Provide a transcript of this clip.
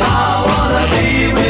I wanna be with